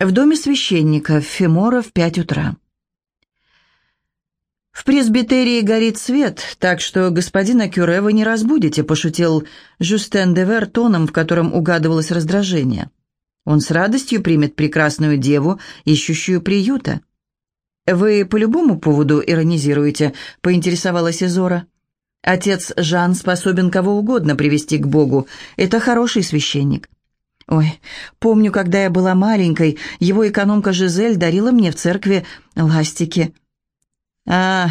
В доме священника Фемора в пять утра. «В пресбитерии горит свет, так что господина Кюре вы не разбудите», пошутил Жюстен де Вер тоном, в котором угадывалось раздражение. «Он с радостью примет прекрасную деву, ищущую приюта». «Вы по любому поводу иронизируете», — поинтересовалась Изора. «Отец Жан способен кого угодно привести к Богу. Это хороший священник. Ой, помню, когда я была маленькой, его экономка Жизель дарила мне в церкви ластики. А,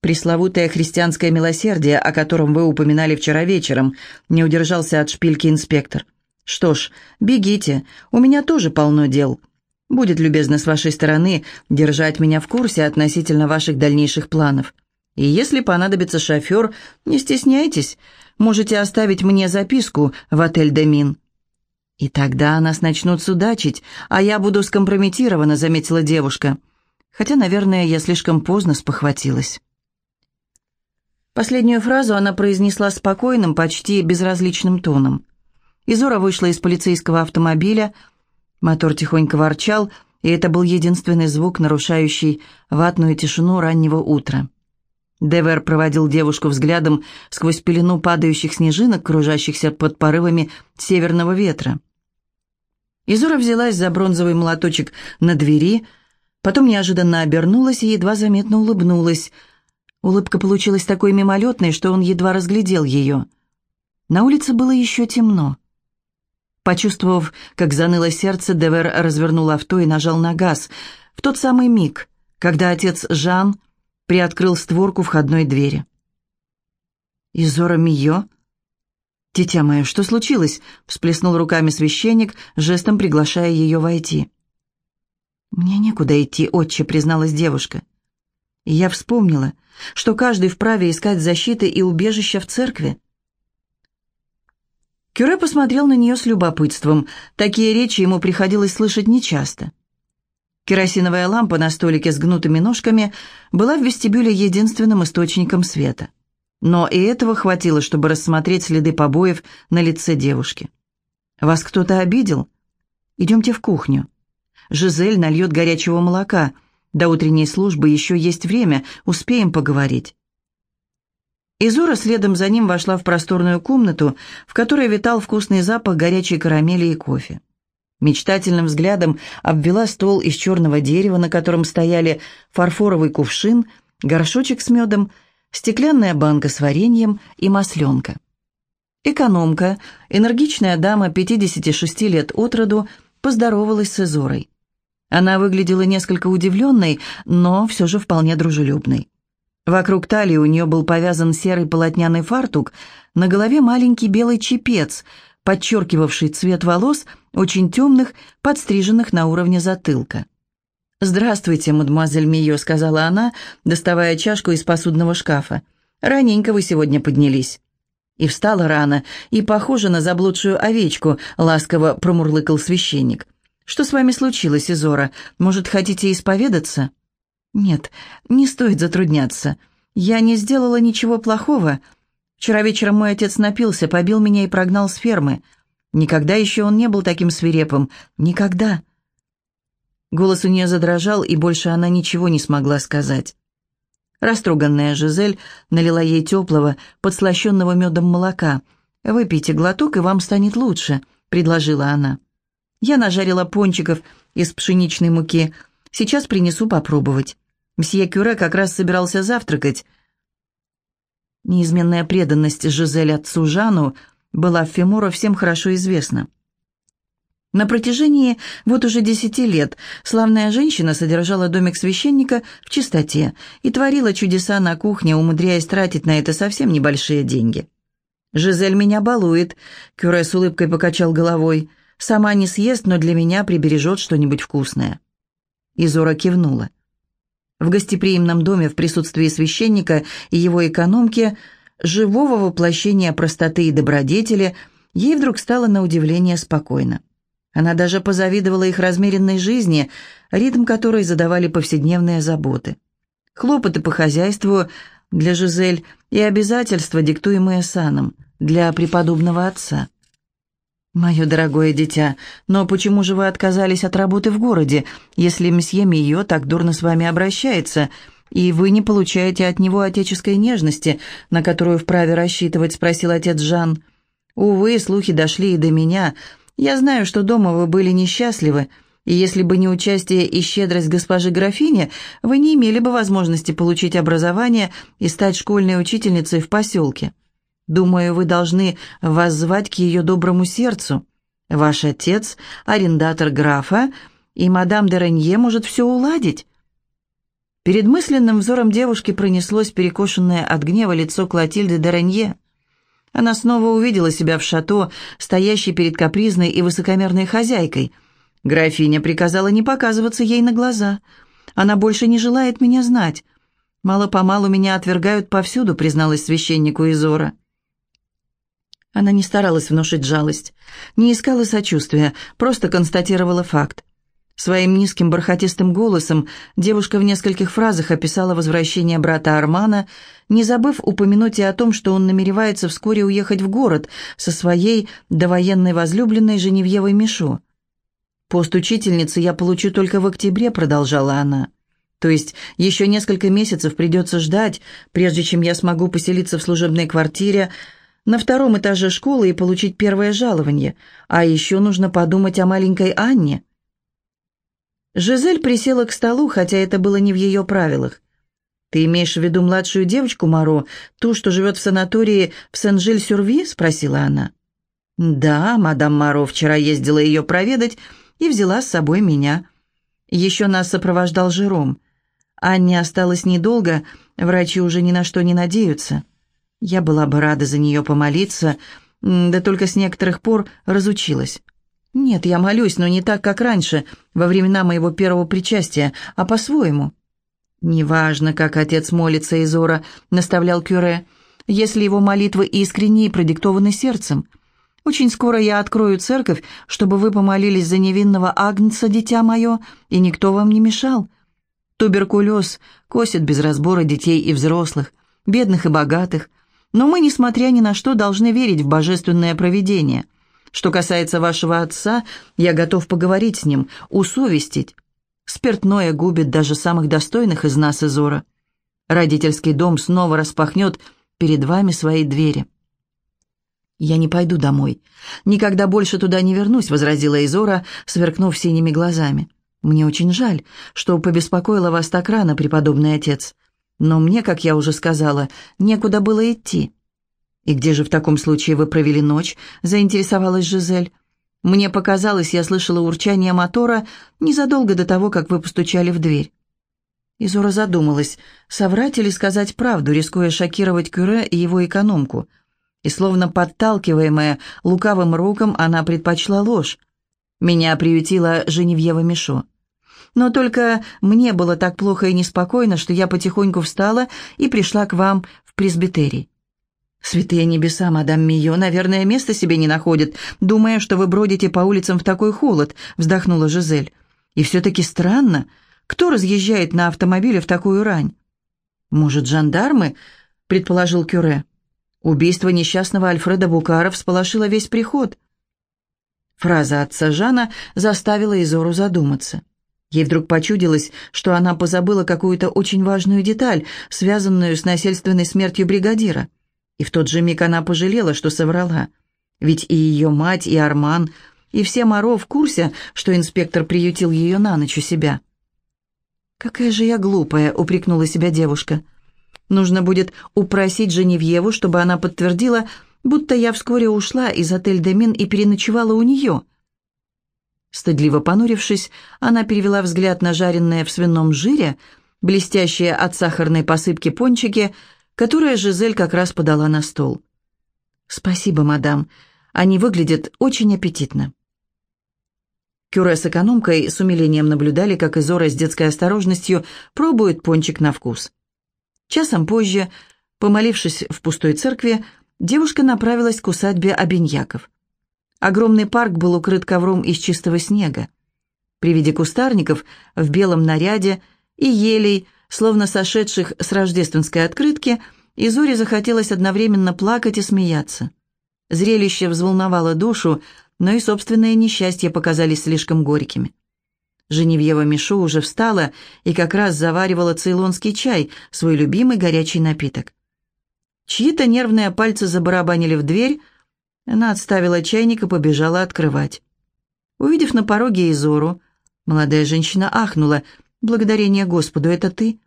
пресловутое христианское милосердие, о котором вы упоминали вчера вечером, не удержался от шпильки инспектор. Что ж, бегите, у меня тоже полно дел. Будет любезно с вашей стороны держать меня в курсе относительно ваших дальнейших планов. И если понадобится шофер, не стесняйтесь, можете оставить мне записку в отель «Демин». «И тогда нас начнут судачить, а я буду скомпрометирована», — заметила девушка. Хотя, наверное, я слишком поздно спохватилась. Последнюю фразу она произнесла спокойным, почти безразличным тоном. Изора вышла из полицейского автомобиля, мотор тихонько ворчал, и это был единственный звук, нарушающий ватную тишину раннего утра. Девер проводил девушку взглядом сквозь пелену падающих снежинок, кружащихся под порывами северного ветра. Изура взялась за бронзовый молоточек на двери, потом неожиданно обернулась и едва заметно улыбнулась. Улыбка получилась такой мимолетной, что он едва разглядел ее. На улице было еще темно. Почувствовав, как заныло сердце, Девер развернул авто и нажал на газ. В тот самый миг, когда отец Жан приоткрыл створку входной двери. «Изора Мио?» «Дитя мое, что случилось?» — всплеснул руками священник, жестом приглашая ее войти. «Мне некуда идти, отче», — призналась девушка. И я вспомнила, что каждый вправе искать защиты и убежища в церкви. Кюре посмотрел на нее с любопытством. Такие речи ему приходилось слышать нечасто. Керосиновая лампа на столике с гнутыми ножками была в вестибюле единственным источником света. Но и этого хватило, чтобы рассмотреть следы побоев на лице девушки. «Вас кто-то обидел? Идемте в кухню. Жизель нальет горячего молока. До утренней службы еще есть время, успеем поговорить». Изура следом за ним вошла в просторную комнату, в которой витал вкусный запах горячей карамели и кофе. Мечтательным взглядом обвела стол из черного дерева, на котором стояли фарфоровый кувшин, горшочек с медом – стеклянная банка с вареньем и масленка. Экономка, энергичная дама 56 лет от роду, поздоровалась с Изорой. Она выглядела несколько удивленной, но все же вполне дружелюбной. Вокруг талии у нее был повязан серый полотняный фартук, на голове маленький белый чепец, подчеркивавший цвет волос, очень темных, подстриженных на уровне затылка. «Здравствуйте, мадемуазель Мио», — сказала она, доставая чашку из посудного шкафа. «Раненько вы сегодня поднялись». И встала рано, и похожа на заблудшую овечку, ласково промурлыкал священник. «Что с вами случилось, Изора? Может, хотите исповедаться?» «Нет, не стоит затрудняться. Я не сделала ничего плохого. Вчера вечером мой отец напился, побил меня и прогнал с фермы. Никогда еще он не был таким свирепым. Никогда. Голос у нее задрожал, и больше она ничего не смогла сказать. Растроганная Жизель налила ей теплого, подслащенного медом молока. «Выпейте глоток, и вам станет лучше», — предложила она. «Я нажарила пончиков из пшеничной муки. Сейчас принесу попробовать. Мсье Кюре как раз собирался завтракать». Неизменная преданность Жизель отцу Жану была в Фемуро всем хорошо известна. На протяжении вот уже десяти лет славная женщина содержала домик священника в чистоте и творила чудеса на кухне, умудряясь тратить на это совсем небольшие деньги. «Жизель меня балует», — Кюре с улыбкой покачал головой. «Сама не съест, но для меня прибережет что-нибудь вкусное». Изора кивнула. В гостеприимном доме в присутствии священника и его экономки, живого воплощения простоты и добродетели, ей вдруг стало на удивление спокойно. Она даже позавидовала их размеренной жизни, ритм которой задавали повседневные заботы. Хлопоты по хозяйству для Жизель и обязательства, диктуемые саном, для преподобного отца. «Мое дорогое дитя, но почему же вы отказались от работы в городе, если месье Мио так дурно с вами обращается, и вы не получаете от него отеческой нежности, на которую вправе рассчитывать?» – спросил отец Жан. «Увы, слухи дошли и до меня. Я знаю, что дома вы были несчастливы, и если бы не участие и щедрость госпожи графини, вы не имели бы возможности получить образование и стать школьной учительницей в поселке». Думаю, вы должны воззвать к ее доброму сердцу. Ваш отец – арендатор графа, и мадам де Ренье может все уладить». Перед мысленным взором девушки пронеслось перекошенное от гнева лицо Клотильды де Ренье. Она снова увидела себя в шато, стоящей перед капризной и высокомерной хозяйкой. Графиня приказала не показываться ей на глаза. Она больше не желает меня знать. «Мало-помалу меня отвергают повсюду», — призналась священнику Изора. Она не старалась внушить жалость, не искала сочувствия, просто констатировала факт. Своим низким бархатистым голосом девушка в нескольких фразах описала возвращение брата Армана, не забыв упомянуть и о том, что он намеревается вскоре уехать в город со своей довоенной возлюбленной Женевьевой Мишо. «Пост учительницы я получу только в октябре», — продолжала она. «То есть еще несколько месяцев придется ждать, прежде чем я смогу поселиться в служебной квартире, на втором этаже школы и получить первое жалование, а еще нужно подумать о маленькой Анне. Жизель присела к столу, хотя это было не в ее правилах. «Ты имеешь в виду младшую девочку Маро, ту, что живет в санатории в Сен-Жиль-Сюрви?» — спросила она. «Да, мадам Маро вчера ездила ее проведать и взяла с собой меня. Еще нас сопровождал Жером. Анне осталось недолго, врачи уже ни на что не надеются». Я была бы рада за нее помолиться, да только с некоторых пор разучилась. Нет, я молюсь, но не так, как раньше, во времена моего первого причастия, а по-своему. «Неважно, как отец молится, Изора», — наставлял Кюре, «если его молитвы искренние и продиктованы сердцем. Очень скоро я открою церковь, чтобы вы помолились за невинного Агнца, дитя мое, и никто вам не мешал. Туберкулез косит без разбора детей и взрослых, бедных и богатых, но мы, несмотря ни на что, должны верить в божественное провидение. Что касается вашего отца, я готов поговорить с ним, усовестить. Спиртное губит даже самых достойных из нас, Изора. Родительский дом снова распахнет перед вами свои двери. «Я не пойду домой. Никогда больше туда не вернусь», — возразила Изора, сверкнув синими глазами. «Мне очень жаль, что побеспокоила вас так рано, преподобный отец. Но мне, как я уже сказала, некуда было идти. «И где же в таком случае вы провели ночь?» – заинтересовалась Жизель. «Мне показалось, я слышала урчание мотора незадолго до того, как вы постучали в дверь». Изора задумалась, соврать или сказать правду, рискуя шокировать Кюре и его экономку. И словно подталкиваемая лукавым руком, она предпочла ложь. Меня приютила Женевьева Мишо. Но только мне было так плохо и неспокойно, что я потихоньку встала и пришла к вам в пресбитерий. «Святые небеса, мадам Мио, наверное, места себе не находит, думая, что вы бродите по улицам в такой холод», — вздохнула Жизель. «И все-таки странно, кто разъезжает на автомобиле в такую рань?» «Может, жандармы?» — предположил Кюре. Убийство несчастного Альфреда Букара всполошило весь приход. Фраза отца Жана заставила Изору задуматься. Ей вдруг почудилось, что она позабыла какую-то очень важную деталь, связанную с насильственной смертью бригадира. И в тот же миг она пожалела, что соврала. Ведь и ее мать, и Арман, и все Моро в курсе, что инспектор приютил ее на ночь у себя. «Какая же я глупая», — упрекнула себя девушка. «Нужно будет упросить Женевьеву, чтобы она подтвердила, будто я вскоре ушла из отель «Демин» и переночевала у нее». Стыдливо понурившись, она перевела взгляд на жареное в свином жире, блестящие от сахарной посыпки пончики, которые Жизель как раз подала на стол. «Спасибо, мадам. Они выглядят очень аппетитно». Кюре с экономкой с умилением наблюдали, как Изора с детской осторожностью пробует пончик на вкус. Часом позже, помолившись в пустой церкви, девушка направилась к усадьбе Обиньяков. Огромный парк был укрыт ковром из чистого снега. При виде кустарников в белом наряде и елей, словно сошедших с рождественской открытки, Изоре захотелось одновременно плакать и смеяться. Зрелище взволновало душу, но и собственные несчастья показались слишком горькими. Женевьева Мишу уже встала и как раз заваривала цейлонский чай, свой любимый горячий напиток. Чьи-то нервные пальцы забарабанили в дверь, она отставила чайник и побежала открывать. Увидев на пороге Изору, молодая женщина ахнула. «Благодарение Господу, это ты?»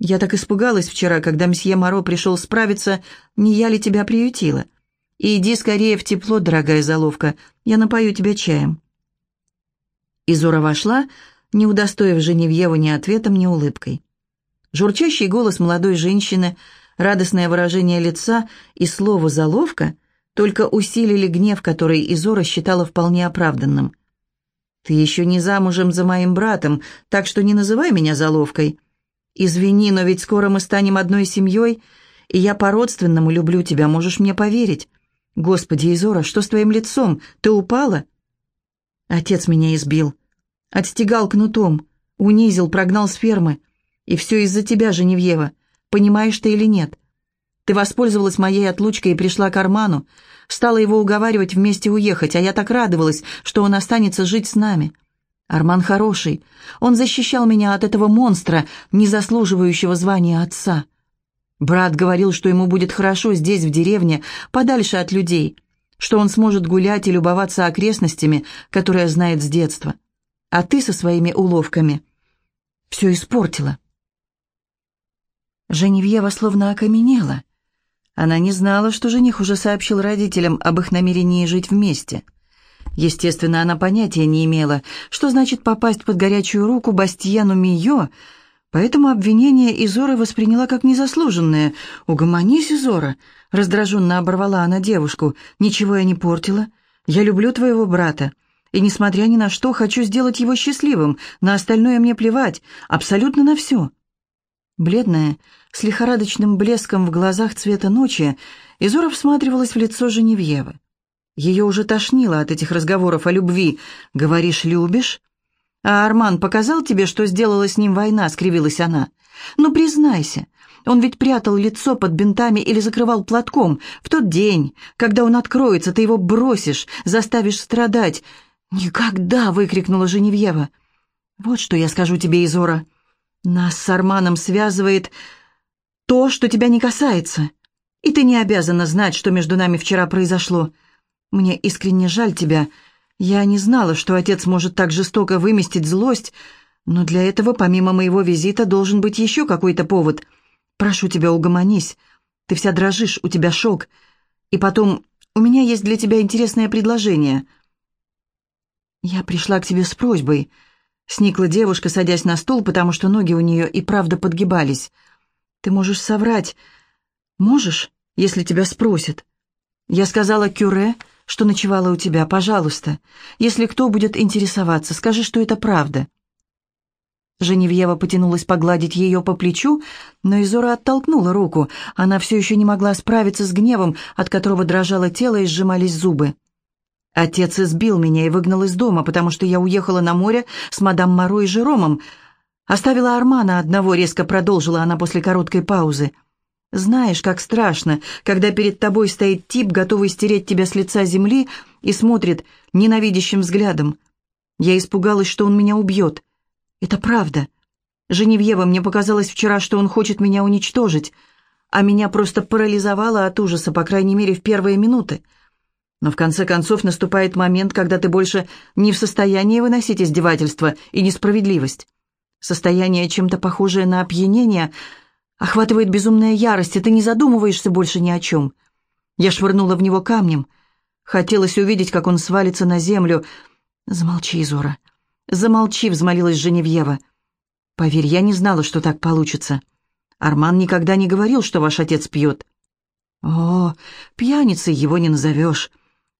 «Я так испугалась вчера, когда мсье Моро пришел справиться, не я ли тебя приютила?» «Иди скорее в тепло, дорогая заловка, я напою тебя чаем». Изора вошла, не удостоив Женевьеву ни ответом, ни улыбкой. Журчащий голос молодой женщины, радостное выражение лица и слово «заловка» только усилили гнев, который Изора считала вполне оправданным. «Ты еще не замужем за моим братом, так что не называй меня заловкой. Извини, но ведь скоро мы станем одной семьей, и я по-родственному люблю тебя, можешь мне поверить. Господи, Изора, что с твоим лицом? Ты упала?» Отец меня избил. Отстегал кнутом, унизил, прогнал с фермы. И все из-за тебя, Женевьева. Понимаешь ты или нет? Ты воспользовалась моей отлучкой и пришла к Арману. Стала его уговаривать вместе уехать, а я так радовалась, что он останется жить с нами. Арман хороший. Он защищал меня от этого монстра, не заслуживающего звания отца. Брат говорил, что ему будет хорошо здесь, в деревне, подальше от людей, что он сможет гулять и любоваться окрестностями, которые знает с детства. А ты со своими уловками все испортила. Женевьева словно окаменела. Она не знала, что жених уже сообщил родителям об их намерении жить вместе. Естественно, она понятия не имела, что значит попасть под горячую руку Бастьяну Мио, Поэтому обвинение Изоры восприняла как незаслуженное. «Угомонись, Изора!» — раздраженно оборвала она девушку. «Ничего я не портила. Я люблю твоего брата. И, несмотря ни на что, хочу сделать его счастливым. На остальное мне плевать. Абсолютно на все». Бледная, с лихорадочным блеском в глазах цвета ночи, Изора всматривалась в лицо Женевьевы. Ее уже тошнило от этих разговоров о любви. «Говоришь, любишь?» «А Арман показал тебе, что сделала с ним война?» — скривилась она. «Ну, признайся, он ведь прятал лицо под бинтами или закрывал платком. В тот день, когда он откроется, ты его бросишь, заставишь страдать». «Никогда!» — выкрикнула Женевьева. «Вот что я скажу тебе, Изора. Нас с Арманом связывает то, что тебя не касается. И ты не обязана знать, что между нами вчера произошло. Мне искренне жаль тебя». Я не знала, что отец может так жестоко выместить злость, но для этого, помимо моего визита, должен быть еще какой-то повод. Прошу тебя, угомонись. Ты вся дрожишь, у тебя шок. И потом, у меня есть для тебя интересное предложение. Я пришла к тебе с просьбой. Сникла девушка, садясь на стул, потому что ноги у нее и правда подгибались. Ты можешь соврать. Можешь, если тебя спросят. Я сказала Кюре, что ночевала у тебя. Пожалуйста, если кто будет интересоваться, скажи, что это правда». Женевьева потянулась погладить ее по плечу, но Изора оттолкнула руку. Она все еще не могла справиться с гневом, от которого дрожало тело и сжимались зубы. «Отец избил меня и выгнал из дома, потому что я уехала на море с мадам Моро и Жеромом. Оставила Армана одного», — резко продолжила она после короткой паузы. Знаешь, как страшно, когда перед тобой стоит тип, готовый стереть тебя с лица земли и смотрит ненавидящим взглядом. Я испугалась, что он меня убьет. Это правда. Женевьева, мне показалось вчера, что он хочет меня уничтожить, а меня просто парализовало от ужаса, по крайней мере, в первые минуты. Но в конце концов наступает момент, когда ты больше не в состоянии выносить издевательства и несправедливость. Состояние чем-то похожее на опьянение — Охватывает безумная ярость, и ты не задумываешься больше ни о чем. Я швырнула в него камнем. Хотелось увидеть, как он свалится на землю. «Замолчи, Зора. Замолчи», — взмолилась Женевьева. «Поверь, я не знала, что так получится. Арман никогда не говорил, что ваш отец пьет». «О, пьяницей его не назовешь.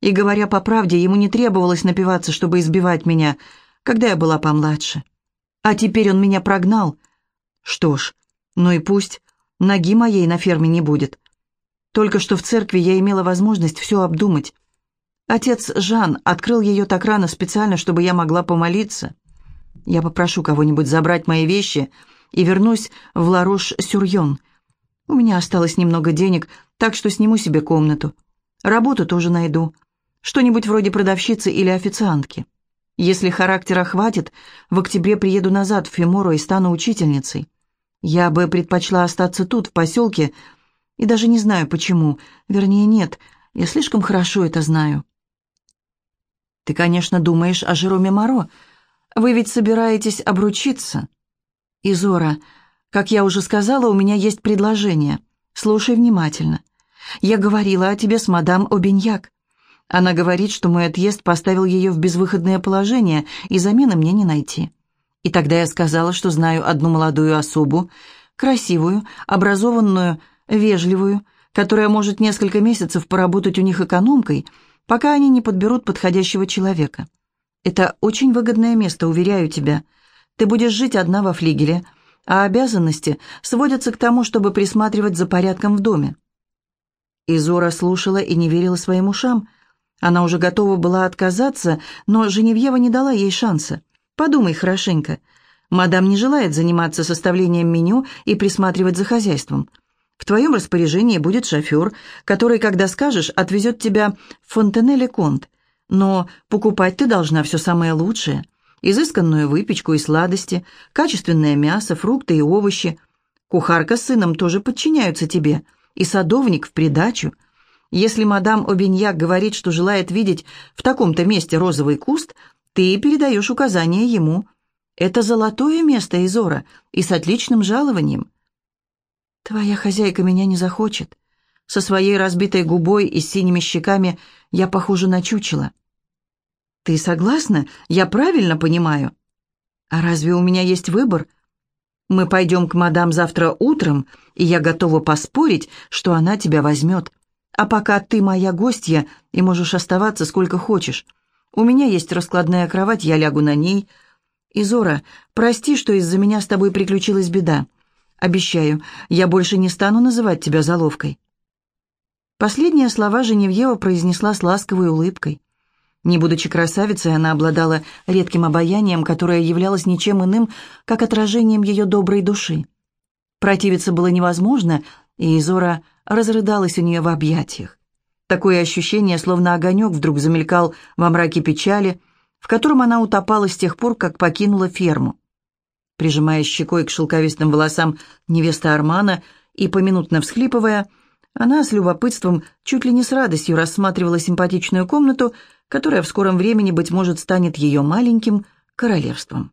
И, говоря по правде, ему не требовалось напиваться, чтобы избивать меня, когда я была помладше. А теперь он меня прогнал. Что ж, ну и пусть. Ноги моей на ферме не будет. Только что в церкви я имела возможность все обдумать. Отец Жан открыл ее так рано специально, чтобы я могла помолиться. Я попрошу кого-нибудь забрать мои вещи и вернусь в Ларош-Сюрьон. У меня осталось немного денег, так что сниму себе комнату. Работу тоже найду. Что-нибудь вроде продавщицы или официантки. Если характера хватит, в октябре приеду назад в Фимору и стану учительницей. Я бы предпочла остаться тут, в поселке, и даже не знаю почему. Вернее, нет, я слишком хорошо это знаю. Ты, конечно, думаешь о Жероме Моро. Вы ведь собираетесь обручиться. Изора, как я уже сказала, у меня есть предложение. Слушай внимательно. Я говорила о тебе с мадам Обиньяк. Она говорит, что мой отъезд поставил ее в безвыходное положение, и замены мне не найти. И тогда я сказала, что знаю одну молодую особу, красивую, образованную, вежливую, которая может несколько месяцев поработать у них экономкой, пока они не подберут подходящего человека. Это очень выгодное место, уверяю тебя. Ты будешь жить одна во флигеле, а обязанности сводятся к тому, чтобы присматривать за порядком в доме. Изора слушала и не верила своим ушам. Она уже готова была отказаться, но Женевьева не дала ей шанса. «Подумай хорошенько. Мадам не желает заниматься составлением меню и присматривать за хозяйством. В твоем распоряжении будет шофер, который, когда скажешь, отвезет тебя в Фонтенеле-Конт. Но покупать ты должна все самое лучшее. Изысканную выпечку и сладости, качественное мясо, фрукты и овощи. Кухарка с сыном тоже подчиняются тебе. И садовник в придачу. Если мадам Обиньяк говорит, что желает видеть в таком-то месте розовый куст, ты передаешь указания ему. Это золотое место Изора и с отличным жалованием. Твоя хозяйка меня не захочет. Со своей разбитой губой и синими щеками я похожа на чучело. Ты согласна? Я правильно понимаю? А разве у меня есть выбор? Мы пойдем к мадам завтра утром, и я готова поспорить, что она тебя возьмет. А пока ты моя гостья и можешь оставаться сколько хочешь. У меня есть раскладная кровать, я лягу на ней. Изора, прости, что из-за меня с тобой приключилась беда. Обещаю, я больше не стану называть тебя заловкой». Последние слова Женевьева произнесла с ласковой улыбкой. Не будучи красавицей, она обладала редким обаянием, которое являлось ничем иным, как отражением ее доброй души. Противиться было невозможно, и Изора разрыдалась у нее в объятиях. Такое ощущение, словно огонек вдруг замелькал во мраке печали, в котором она утопала с тех пор, как покинула ферму прижимая щекой к шелковистым волосам невесты Армана и поминутно всхлипывая, она с любопытством, чуть ли не с радостью рассматривала симпатичную комнату, которая в скором времени, быть может, станет ее маленьким королевством.